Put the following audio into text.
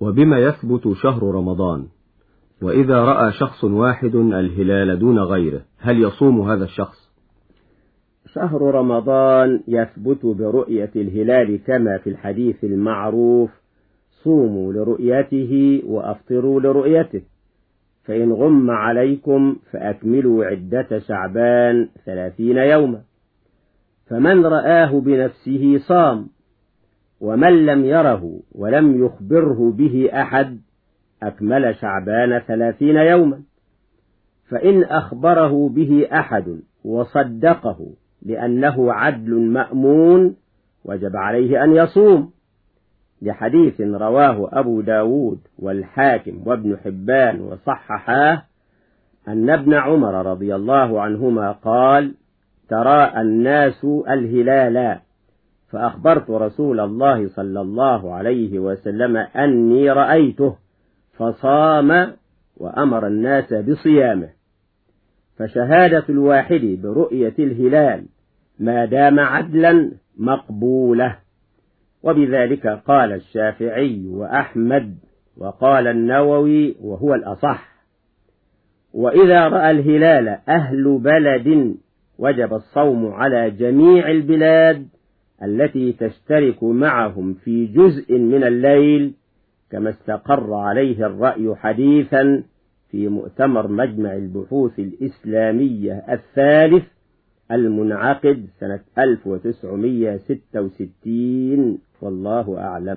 وبما يثبت شهر رمضان. وإذا رأى شخص واحد الهلال دون غيره هل يصوم هذا الشخص؟ شهر رمضان يثبت برؤية الهلال كما في الحديث المعروف صوموا لرؤيته وأفطروا لرؤيته. فإن غم عليكم فأكملوا عدة شعبان ثلاثين يوما. فمن رآه بنفسه صام. ومن لم يره ولم يخبره به أحد أكمل شعبان ثلاثين يوما. فإن أخبره به أحد وصدقه لأنه عدل مأمون وجب عليه أن يصوم. لحديث رواه أبو داود والحاكم وابن حبان وصححاه أن ابن عمر رضي الله عنهما قال ترى الناس الهلال فأخبرت رسول الله صلى الله عليه وسلم أني رأيته فصام وأمر الناس بصيامه. فشهادة الواحد برؤية الهلال ما دام عدلا مقبولة. وبذلك قال الشافعي وأحمد وقال النووي وهو الأصح وإذا رأى الهلال أهل بلد وجب الصوم على جميع البلاد التي تشترك معهم في جزء من الليل كما استقر عليه الرأي حديثا في مؤتمر مجمع البحوث الإسلامية الثالث المنعقد سنة 1966 والله أعلم.